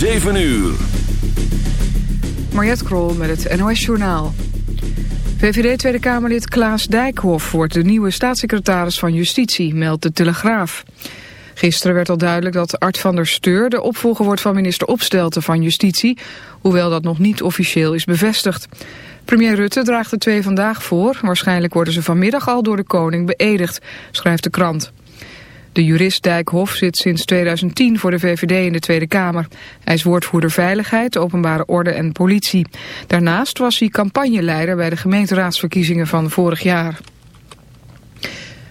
7 uur. Mariette Krol met het NOS Journaal. VVD Tweede Kamerlid Klaas Dijkhoff wordt de nieuwe staatssecretaris van Justitie, meldt de Telegraaf. Gisteren werd al duidelijk dat Art van der Steur de opvolger wordt van minister Opstelten van Justitie, hoewel dat nog niet officieel is bevestigd. Premier Rutte draagt de twee vandaag voor. Waarschijnlijk worden ze vanmiddag al door de koning beëdigd, schrijft de krant. De jurist Dijkhoff zit sinds 2010 voor de VVD in de Tweede Kamer. Hij is woordvoerder Veiligheid, Openbare Orde en Politie. Daarnaast was hij campagneleider bij de gemeenteraadsverkiezingen van vorig jaar.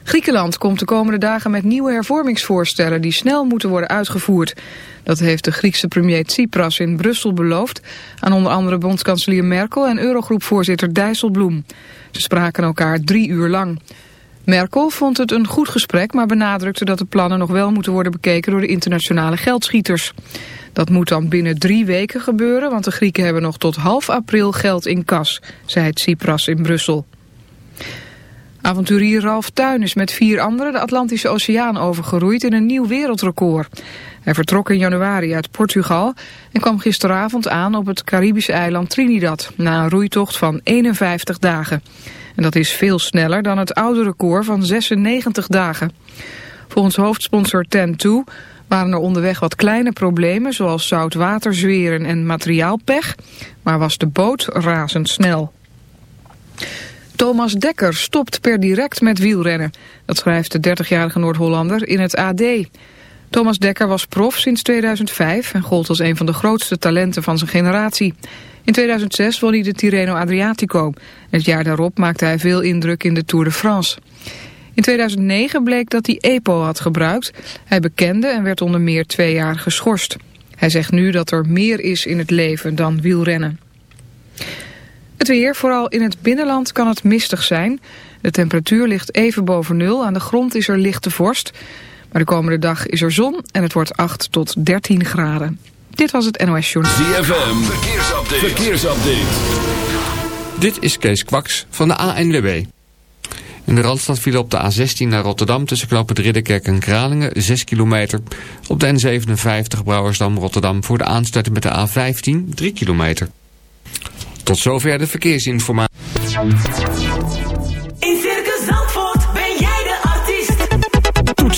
Griekenland komt de komende dagen met nieuwe hervormingsvoorstellen die snel moeten worden uitgevoerd. Dat heeft de Griekse premier Tsipras in Brussel beloofd aan onder andere bondskanselier Merkel en Eurogroepvoorzitter Dijsselbloem. Ze spraken elkaar drie uur lang. Merkel vond het een goed gesprek, maar benadrukte dat de plannen nog wel moeten worden bekeken door de internationale geldschieters. Dat moet dan binnen drie weken gebeuren, want de Grieken hebben nog tot half april geld in kas, zei Tsipras in Brussel. Avonturier Ralf Tuin is met vier anderen de Atlantische Oceaan overgeroeid in een nieuw wereldrecord. Hij vertrok in januari uit Portugal en kwam gisteravond aan op het Caribische eiland Trinidad na een roeitocht van 51 dagen. En dat is veel sneller dan het oude record van 96 dagen. Volgens hoofdsponsor Ten2 waren er onderweg wat kleine problemen zoals zoutwaterzweren en materiaalpech, maar was de boot razendsnel. Thomas Dekker stopt per direct met wielrennen. Dat schrijft de 30-jarige Noord-Hollander in het AD. Thomas Dekker was prof sinds 2005 en gold als een van de grootste talenten van zijn generatie. In 2006 won hij de Tirreno Adriatico. Het jaar daarop maakte hij veel indruk in de Tour de France. In 2009 bleek dat hij EPO had gebruikt. Hij bekende en werd onder meer twee jaar geschorst. Hij zegt nu dat er meer is in het leven dan wielrennen. Het weer, vooral in het binnenland kan het mistig zijn. De temperatuur ligt even boven nul. Aan de grond is er lichte vorst. Maar de komende dag is er zon en het wordt 8 tot 13 graden. Dit was het NOS Journal. ZFM, verkeersupdate. verkeersupdate. Dit is Kees Kwaks van de ANWB. In de Randstad viel op de A16 naar Rotterdam tussen knooppunt Ridderkerk en Kralingen 6 kilometer. Op de N57 Brouwersdam-Rotterdam voor de aansluiting met de A15 3 kilometer. Tot zover de verkeersinformatie.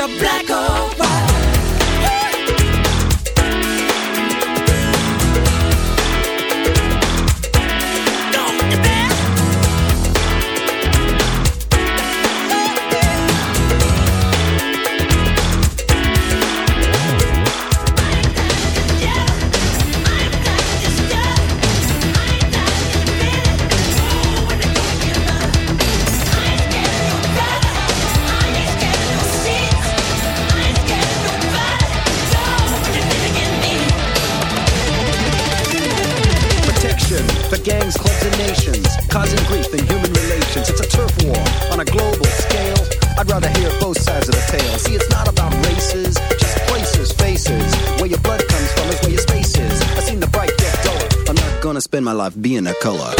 You're black or life being a color.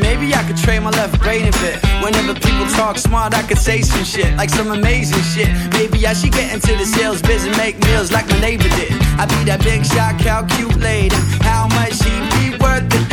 Maybe I could trade my left brain a bit. Whenever people talk smart, I could say some shit, like some amazing shit. Maybe I should get into the sales biz and make meals like my neighbor did. I'd be that big shot calculator, how much he be worth a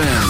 ZFM.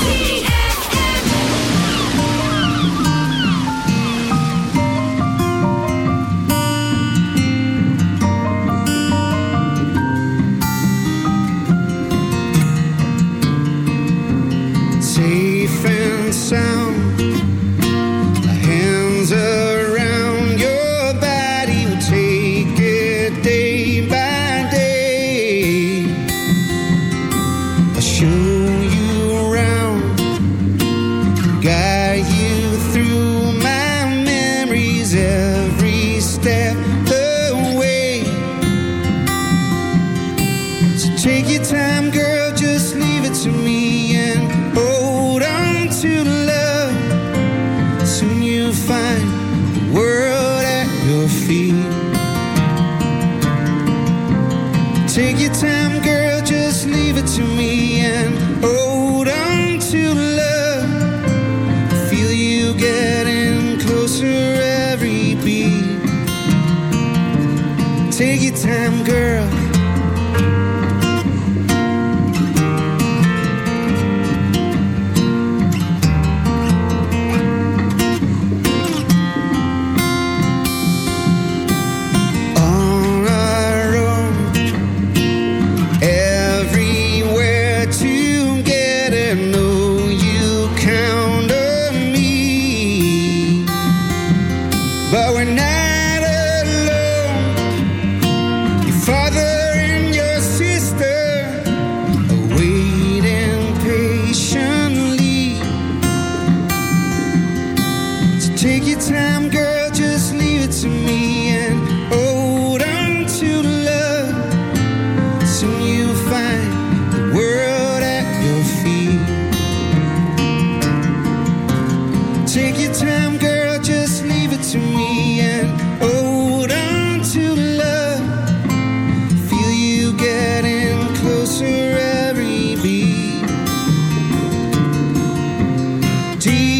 deep.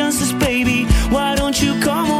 justice, baby. Why don't you come over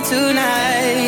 tonight.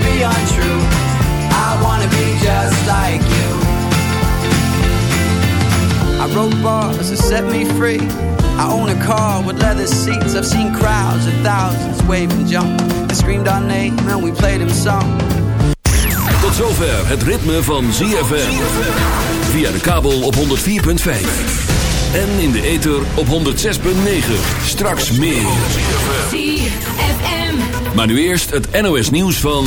be untrue. I wanna be just like you. I wrote bars that set me free. I own a car with leather seats. I've seen crowds of thousands wave and jump. They screamed our name and we played them song. Tot zover het ritme van ZFM. Via de kabel op 104.5. En in de ether op 106.9. Straks meer. Maar nu eerst het NOS nieuws van...